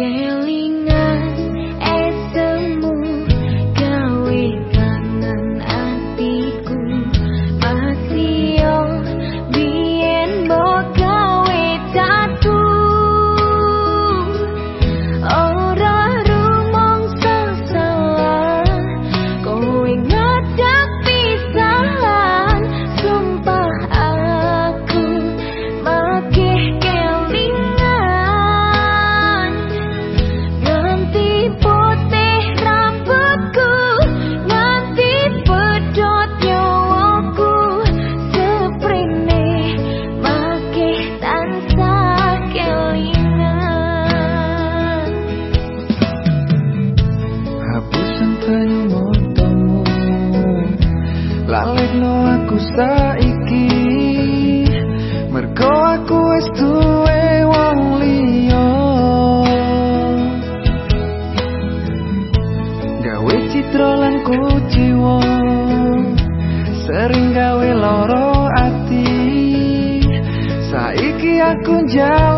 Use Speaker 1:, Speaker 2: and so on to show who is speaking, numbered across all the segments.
Speaker 1: kelingan
Speaker 2: citra lan kuciwa sering gawe loro ati. Saiki aku jauh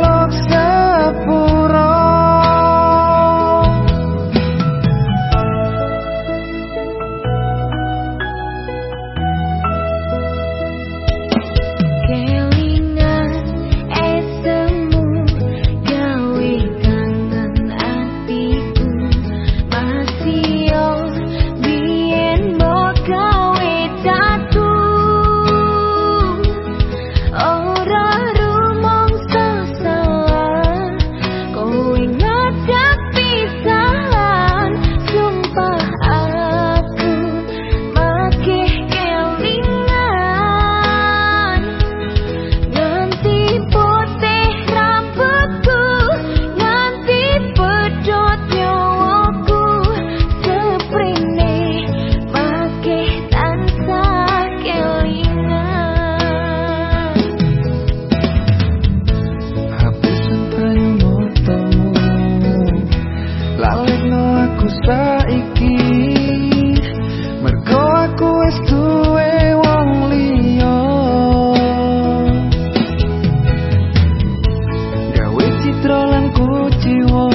Speaker 2: 给我。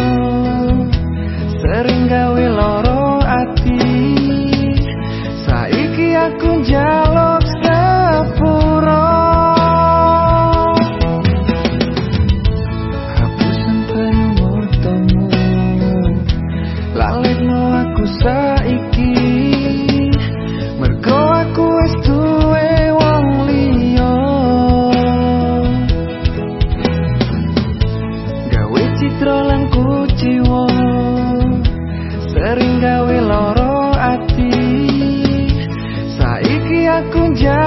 Speaker 2: Citra lan kuciwa. Sering gawe loro ati. Saiki aku jauh